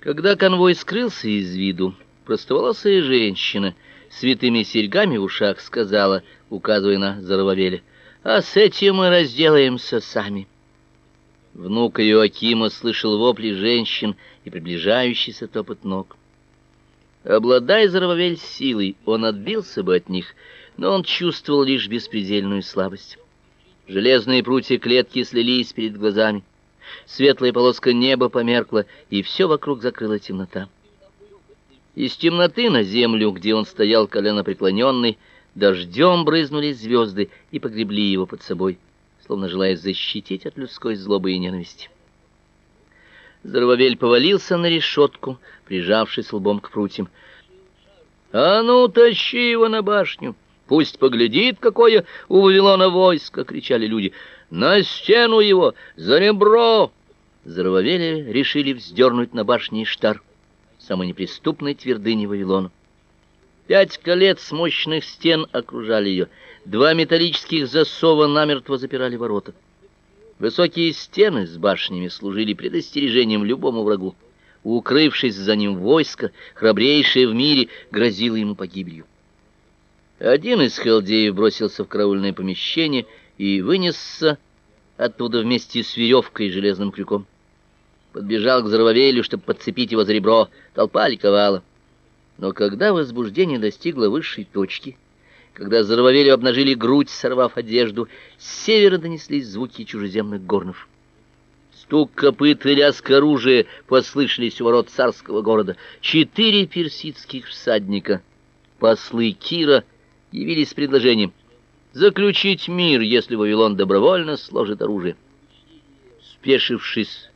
Когда конвой скрылся из виду, простоволосая женщина с витыми серьгами в ушах сказала, указывая на Зарававеля: "А с этим мы разделаемся сами". Внук Иоакима слышал вопли женщин и приближающийся топот ног. Обладая Зарававель силой, он отбился бы от них, но он чувствовал лишь беспредельную слабость. Железные прутья клетки слились перед глазами. Светлая полоска неба померкла, и все вокруг закрыла темнота. Из темноты на землю, где он стоял коленопреклоненный, дождем брызнули звезды и погребли его под собой, словно желая защитить от людской злобы и ненависти. Зарвавель повалился на решетку, прижавшись лбом к прутьям. «А ну, тащи его на башню! Пусть поглядит, какое у Вавилона войско!» — кричали люди. «На стену его! За ребро!» Зарвавели решили вздернуть на башне Иштар, самой неприступной твердыни Вавилона. Пять колец мощных стен окружали ее, два металлических засова намертво запирали ворота. Высокие стены с башнями служили предостережением любому врагу. Укрывшись за ним войско, храбрейшее в мире, грозило ему погибелью. Один из халдеев бросился в караульное помещение и вынесся оттуда вместе с веревкой и железным крюком. Подбежал к Зарвавелю, чтобы подцепить его за ребро. Толпа ликовала. Но когда возбуждение достигло высшей точки, когда Зарвавелю обнажили грудь, сорвав одежду, с севера донеслись звуки чужеземных горнов. Стук копыт и лязг оружия послышались у ворот царского города. Четыре персидских всадника, послы Кира, явились с предложением заключить мир, если Вавилон добровольно сложит оружие. Спешившись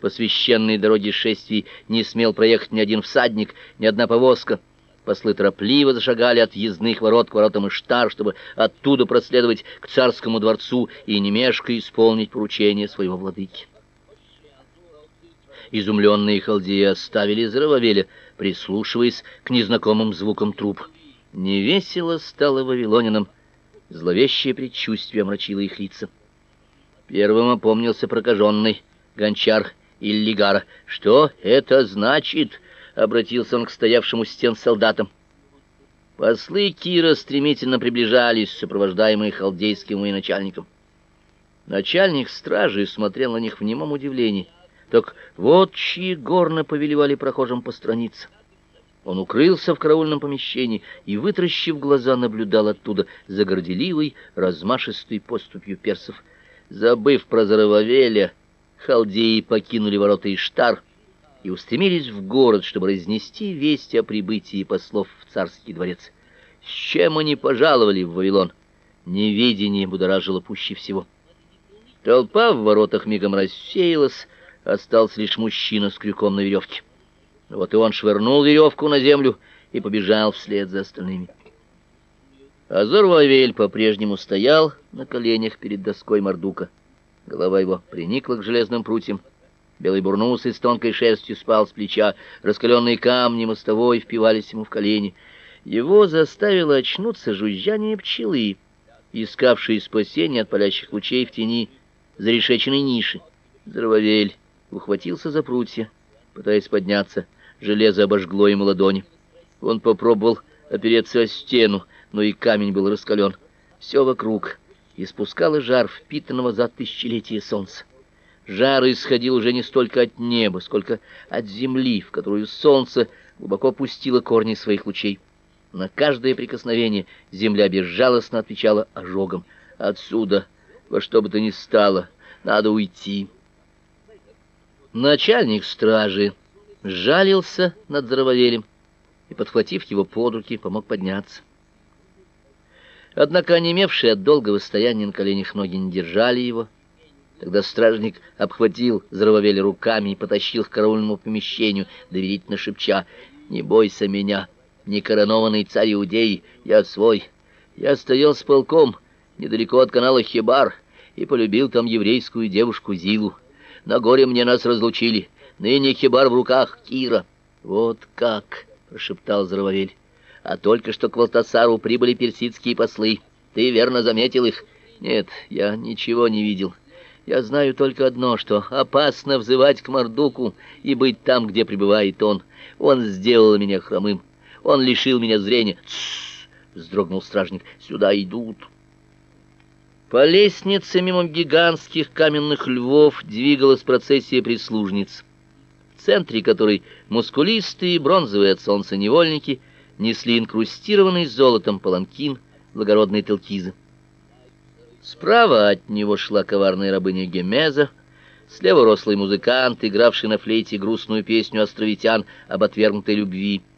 по священной дороге шествий, не смел проехать ни один всадник, ни одна повозка — Послы торопливо зашагали от въездных ворот к воротам Иштар, чтобы оттуда проследовать к царскому дворцу и немешко исполнить поручение своего владыки. Изумленные халдеи оставили Зарававеля, прислушиваясь к незнакомым звукам труб. Невесело стало вавилонянам, зловещее предчувствие омрачило их лица. Первым опомнился прокаженный гончар Иллигара. «Что это значит?» обратился он к стоявшему стен солдатам. Послы Кира стремительно приближались, сопровождаемые халдейским военачальником. Начальник стражи смотрел на них в немом удивлении. Так вот чьи горно повелевали прохожим постраниться. Он укрылся в караульном помещении и, вытращив глаза, наблюдал оттуда за горделивой, размашистой поступью персов. Забыв про Зарававеля, халдеи покинули ворота Иштар, и устремились в город, чтобы разнести весть о прибытии послов в царский дворец. С чем они пожаловали в Вавилон? Неведение будоражило пуще всего. Толпа в воротах мигом рассеялась, остался лишь мужчина с крюком на веревке. Вот и он швырнул веревку на землю и побежал вслед за остальными. Азор Вавель по-прежнему стоял на коленях перед доской Мардука. Голова его приникла к железным прутьям, Белый бурнус с тонкой шерстью спал с плеча, раскаленные камни мостовой впивались ему в колени. Его заставило очнуться жужжание пчелы, искавшей спасения от палящих лучей в тени зарешеченной ниши. Здорововель ухватился за прутья, пытаясь подняться. Железо обожгло ему ладони. Он попробовал опереться о стену, но и камень был раскален. Все вокруг испускало жар впитанного за тысячелетия солнца. Жар исходил уже не столько от неба, сколько от земли, в которую солнце глубоко пустило корни своих лучей. На каждое прикосновение земля безжалостно отвечала ожогом. Отсюда, во что бы то ни стало, надо уйти. Начальник стражи жалился над Зарававелем и, подхватив его под руки, помог подняться. Однако онемевшие от долгого стояния на коленях ноги не держали его, Тогда стражник обхватил Зарававеля руками и потащил к караульному помещению, доверительно шепча: "Не бойся меня, не коронованный царь Иудеи, я свой. Я стоял с полком недалеко от канала Хибар и полюбил там еврейскую девушку Зилу. На горе мне нас разлучили. Ныне Хибар в руках Кира". "Вот как", прошептал Зарававель. "А только что к Валтасару прибыли персидские послы. Ты верно заметил их?" "Нет, я ничего не видел". Я знаю только одно, что опасно взывать к Мордуку и быть там, где пребывает он. Он сделал меня хромым. Он лишил меня зрения. Тссс! вздрогнул стражник. Сюда идут. По лестнице мимо гигантских каменных львов двигалась процессия прислужниц, центре которой мускулистые бронзовые от солнца невольники несли инкрустированный золотом паланкин благородной телкизы. Справа от него шла коварная рабыня Гемеза, слева рослый музыкант, игравший на флейте грустную песню островитян об отвергнутой любви —